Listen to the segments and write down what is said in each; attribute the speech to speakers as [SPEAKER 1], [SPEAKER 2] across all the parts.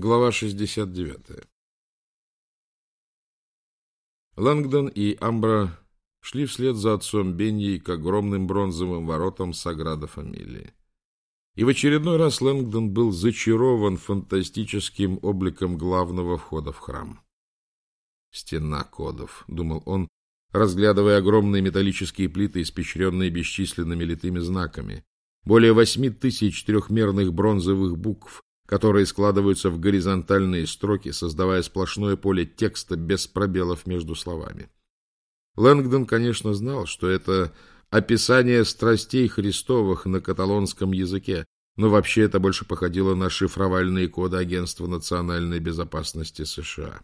[SPEAKER 1] Глава 69. Лэнгдон и Амбра шли вслед за отцом Беньей к огромным бронзовым воротам Саграда Фамилии. И в очередной раз Лэнгдон был зачарован фантастическим обликом главного входа в храм. «Стена кодов», — думал он, разглядывая огромные металлические плиты, испещренные бесчисленными литыми знаками. Более восьми тысяч трехмерных бронзовых букв, которые складываются в горизонтальные строки, создавая сплошное поле текста без пробелов между словами. Лэнгдон, конечно, знал, что это описание страстей Христовых на каталонском языке, но вообще это больше походило на шифровальные коды Агентства национальной безопасности США.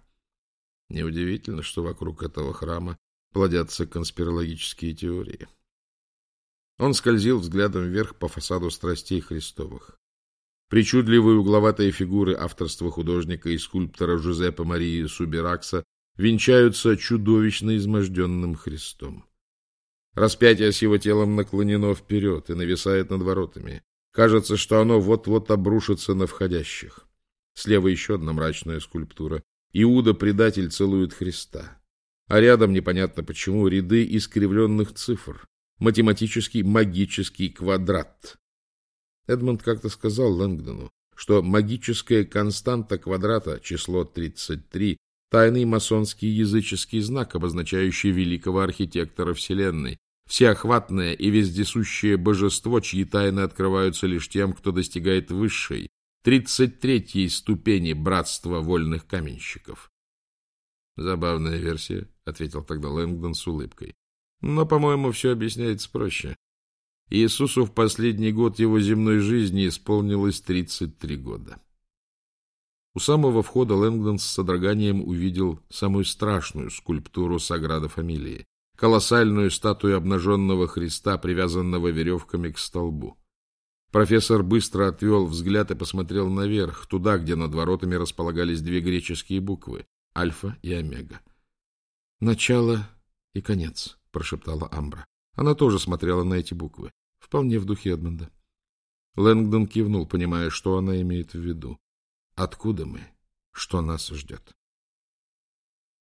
[SPEAKER 1] Неудивительно, что вокруг этого храма плодятся конспирологические теории. Он скользил взглядом вверх по фасаду страстей Христовых. Причудливые угловатые фигуры авторства художника и скульптора Жузеппе Марии Суберакса венчаются чудовищно изможденным Христом. Распятие с его телом наклонено вперед и нависает над воротами. Кажется, что оно вот-вот обрушится на входящих. Слева еще одна мрачная скульптура. Иуда, предатель, целует Христа. А рядом, непонятно почему, ряды искривленных цифр. Математический магический квадрат. Эдмонд как-то сказал Лэнгдону, что магическая константа квадрата, число 33, тайный масонский языческий знак, обозначающий великого архитектора Вселенной, всеохватное и вездесущее божество, чьи тайны открываются лишь тем, кто достигает высшей, тридцать третьей ступени братства вольных каменщиков. Забавная версия, — ответил тогда Лэнгдон с улыбкой. Но, по-моему, все объясняется проще. Иисусу в последний год его земной жизни исполнилось 33 года. У самого входа Лэнгдон с содроганием увидел самую страшную скульптуру Саграда Фамилии, колоссальную статую обнаженного Христа, привязанного веревками к столбу. Профессор быстро отвел взгляд и посмотрел наверх, туда, где над воротами располагались две греческие буквы — Альфа и Омега. «Начало и конец», — прошептала Амбра. Она тоже смотрела на эти буквы. Вполне в духе Эдмонда. Лэнгдон кивнул, понимая, что она имеет в виду. Откуда мы? Что нас ждет?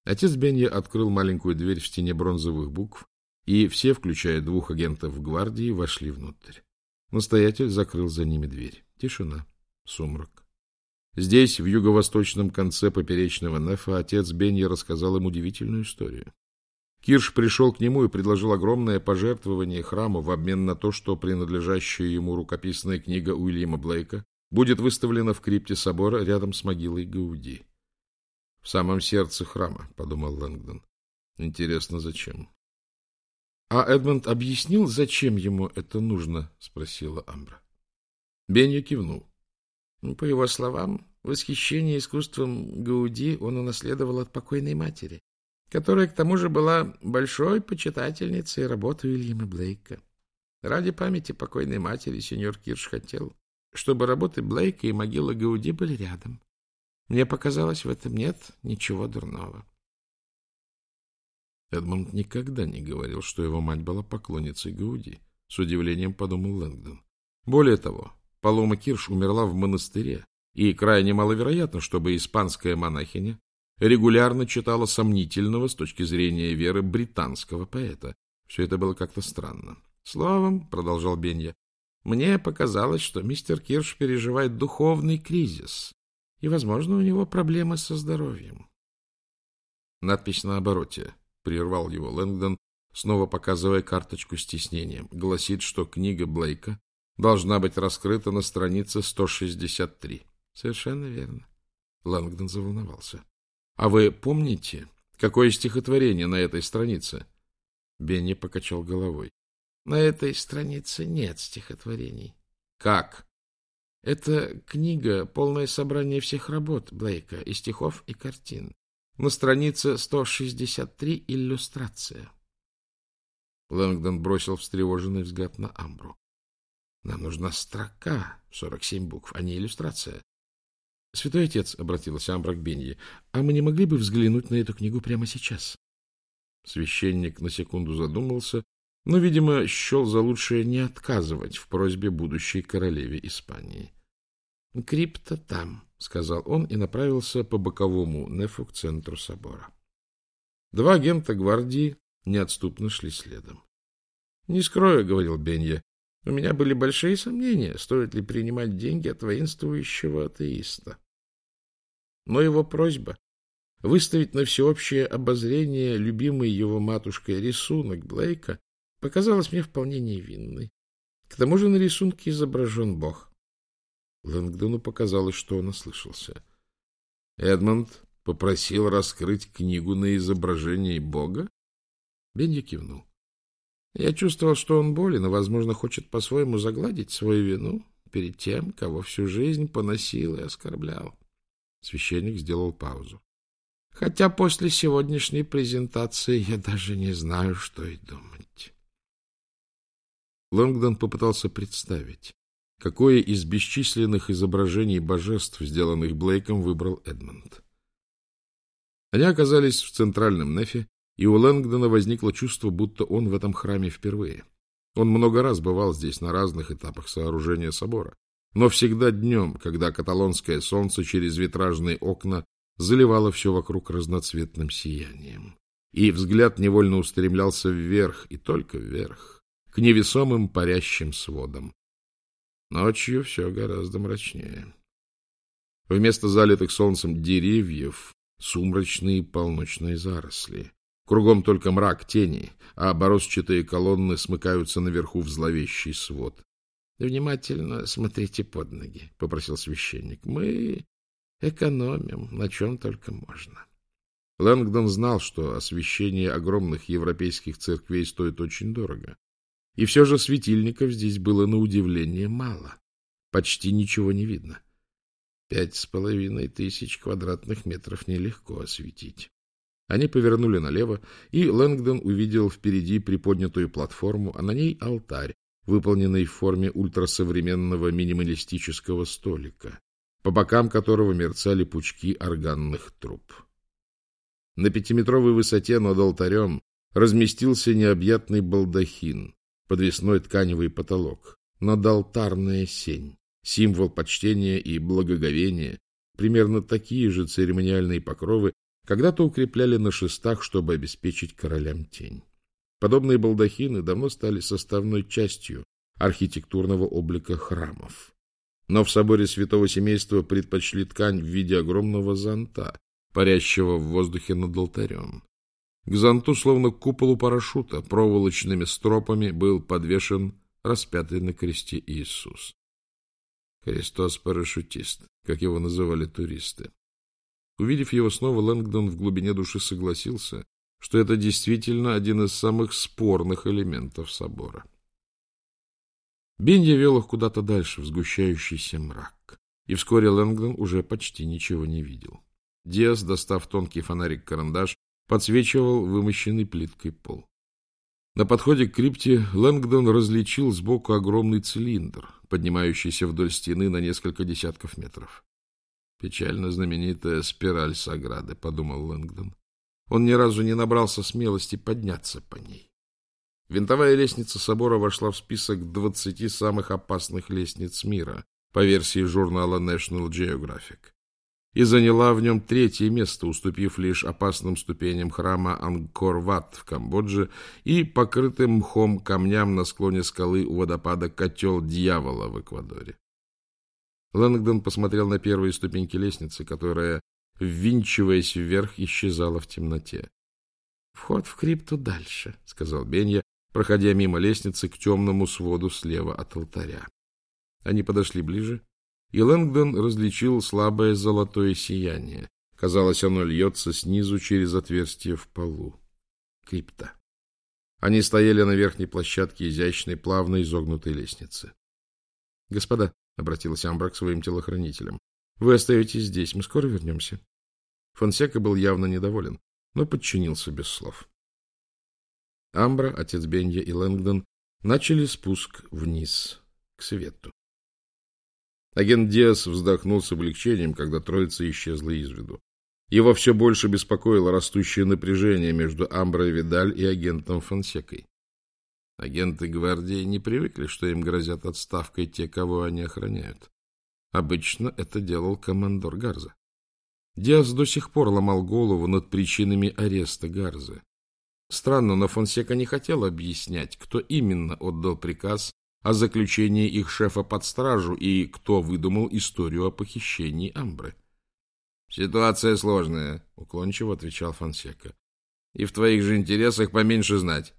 [SPEAKER 1] Отец Бенья открыл маленькую дверь в стене бронзовых букв, и все, включая двух агентов гвардии, вошли внутрь. Настоятель закрыл за ними дверь. Тишина, сумрак. Здесь, в юго-восточном конце поперечного нефа, отец Бенья рассказал им удивительную историю. Кирш пришел к нему и предложил огромное пожертвование храму в обмен на то, что принадлежащая ему рукописная книга Уильяма Блейка будет выставлена в крипте собора рядом с могилой Гауди. — В самом сердце храма, — подумал Лэнгдон. — Интересно, зачем? — А Эдмонд объяснил, зачем ему это нужно? — спросила Амбра. Бенья кивнул. Ну, по его словам, восхищение искусством Гауди он унаследовал от покойной матери которая, к тому же, была большой почитательницей работы Уильяма Блейка. Ради памяти покойной матери сеньор Кирш хотел, чтобы работы Блейка и могила Гауди были рядом. Мне показалось, в этом нет ничего дурного. Эдмонд никогда не говорил, что его мать была поклонницей Гауди. С удивлением подумал Лэнгдон. Более того, Палома Кирш умерла в монастыре, и крайне маловероятно, чтобы испанская монахиня регулярно читала сомнительного с точки зрения веры британского поэта. Все это было как-то странно. Словом, — продолжал Бенья, — мне показалось, что мистер Кирш переживает духовный кризис, и, возможно, у него проблемы со здоровьем. Надпись на обороте, — прервал его Лэнгдон, снова показывая карточку с тиснением, гласит, что книга Блейка должна быть раскрыта на странице 163. Совершенно верно. Лэнгдон заволновался. — А вы помните, какое стихотворение на этой странице? Бенни покачал головой. — На этой странице нет стихотворений. — Как? — Это книга, полное собрание всех работ Блейка, и стихов, и картин. На странице 163 иллюстрация. Лэнгдон бросил встревоженный взгляд на Амбру. — Нам нужна строка, 47 букв, а не иллюстрация. — Святой отец, — обратилась Амбра к Бенье, — а мы не могли бы взглянуть на эту книгу прямо сейчас? Священник на секунду задумался, но, видимо, счел за лучшее не отказывать в просьбе будущей королеве Испании. — Крипта там, — сказал он и направился по боковому нефу к центру собора. Два агента гвардии неотступно шли следом. — Не скрою, — говорил Бенья, — у меня были большие сомнения, стоит ли принимать деньги от воинствующего атеиста. Но его просьба выставить на всеобщее обозрение любимый его матушкой рисунок Блейка показалась мне вполне невинной. К тому же на рисунке изображен Бог. Лэнгдону показалось, что он ослышался. Эдмонд попросил раскрыть книгу на изображении Бога? Бенди кивнул. Я чувствовал, что он болен и, возможно, хочет по-своему загладить свою вину перед тем, кого всю жизнь поносил и оскорблял. Священник сделал паузу. Хотя после сегодняшней презентации я даже не знаю, что и думать. Лонгдон попытался представить, какое из бесчисленных изображений божеств, сделанных Блейком, выбрал Эдмонд. Они оказались в центральном нефе, и у Лэнгдона возникло чувство, будто он в этом храме впервые. Он много раз бывал здесь на разных этапах сооружения собора, но всегда днем, когда каталонское солнце через витражные окна заливало все вокруг разноцветным сиянием. И взгляд невольно устремлялся вверх, и только вверх, к невесомым парящим сводам. Ночью все гораздо мрачнее. Вместо залитых солнцем деревьев сумрачные полночные заросли. Кругом только мрак тени, а борозчатые колонны смыкаются наверху в зловещий свод. — Внимательно смотрите под ноги, — попросил священник. — Мы экономим, на чем только можно. Лэнгдон знал, что освещение огромных европейских церквей стоит очень дорого. И все же светильников здесь было на удивление мало. Почти ничего не видно. Пять с половиной тысяч квадратных метров нелегко осветить. Они повернули налево, и Лэнгдон увидел впереди приподнятую платформу, а на ней алтарь, выполненный в форме ультрасовременного минималистического столика, по бокам которого мерцали пучки органных труб. На пятиметровой высоте над алтарем разместился необъятный балдахин, подвесной тканевый потолок, надалтарная сень, символ почтения и благоговения, примерно такие же церемониальные покровы когда-то укрепляли на шестах, чтобы обеспечить королям тень. Подобные балдахины давно стали составной частью архитектурного облика храмов. Но в соборе святого семейства предпочли ткань в виде огромного зонта, парящего в воздухе над алтарем. К зонту, словно к куполу парашюта, проволочными стропами был подвешен распятый на кресте Иисус. Христос-парашютист, как его называли туристы. Увидев его снова, Лэнгдон в глубине души согласился, что это действительно один из самых спорных элементов собора. Бенья вел их куда-то дальше, в сгущающийся мрак, и вскоре Лэнгдон уже почти ничего не видел. Диас, достав тонкий фонарик-карандаш, подсвечивал вымощенный плиткой пол. На подходе к крипте Лэнгдон различил сбоку огромный цилиндр, поднимающийся вдоль стены на несколько десятков метров. Печально знаменитая спираль Саграды, — подумал Лэнгдон. Он ни разу не набрался смелости подняться по ней. Винтовая лестница собора вошла в список двадцати самых опасных лестниц мира по версии журнала National Geographic и заняла в нем третье место, уступив лишь опасным ступеням храма Ангкор-Ват в Камбодже и покрытым мхом камням на склоне скалы у водопада Котел Дьявола в Эквадоре. Лэнгдон посмотрел на первые ступеньки лестницы, которая, ввинчиваясь вверх, исчезала в темноте. — Вход в крипту дальше, — сказал Бенья, проходя мимо лестницы к темному своду слева от алтаря. Они подошли ближе, и Лэнгдон различил слабое золотое сияние. Казалось, оно льется снизу через отверстие в полу. Крипта. Они стояли на верхней площадке изящной, плавно изогнутой лестницы. — Господа, — обратилась Амбра к своим телохранителям. — Вы остаетесь здесь, мы скоро вернемся. Фонсека был явно недоволен, но подчинился без слов. Амбра, отец Бенья и Лэнгдон начали спуск вниз, к свету. Агент Диас вздохнул с облегчением, когда троица исчезла из виду. Его все больше беспокоило растущее напряжение между Амброй Видаль и агентом Фонсекой. Агенты гвардии не привыкли, что им грозят отставкой те, кого они охраняют. Обычно это делал командор Гарза. Диас до сих пор ломал голову над причинами ареста Гарзы. Странно, но Фонсека не хотел объяснять, кто именно отдал приказ о заключении их шефа под стражу и кто выдумал историю о похищении Амбры. «Ситуация сложная», — уклончиво отвечал Фонсека. «И в твоих же интересах поменьше знать».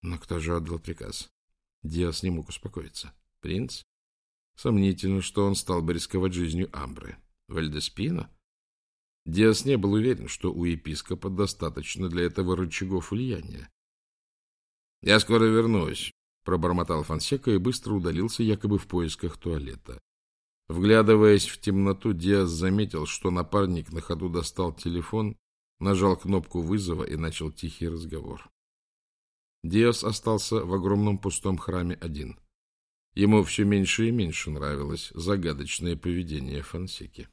[SPEAKER 1] Но кто же отдал приказ? Диас не мог успокоиться. Принц? Сомнительно, что он стал бы рисковать жизнью Амбры. Вальдеспина? Диас не был уверен, что у епископа достаточно для этого рычагов влияния. — Я скоро вернусь, — пробормотал Фансека и быстро удалился, якобы в поисках туалета. Вглядываясь в темноту, Диас заметил, что напарник на ходу достал телефон, нажал кнопку вызова и начал тихий разговор. Диас остался в огромном пустом храме один. Ему все меньше и меньше нравилось загадочное поведение Фансеки.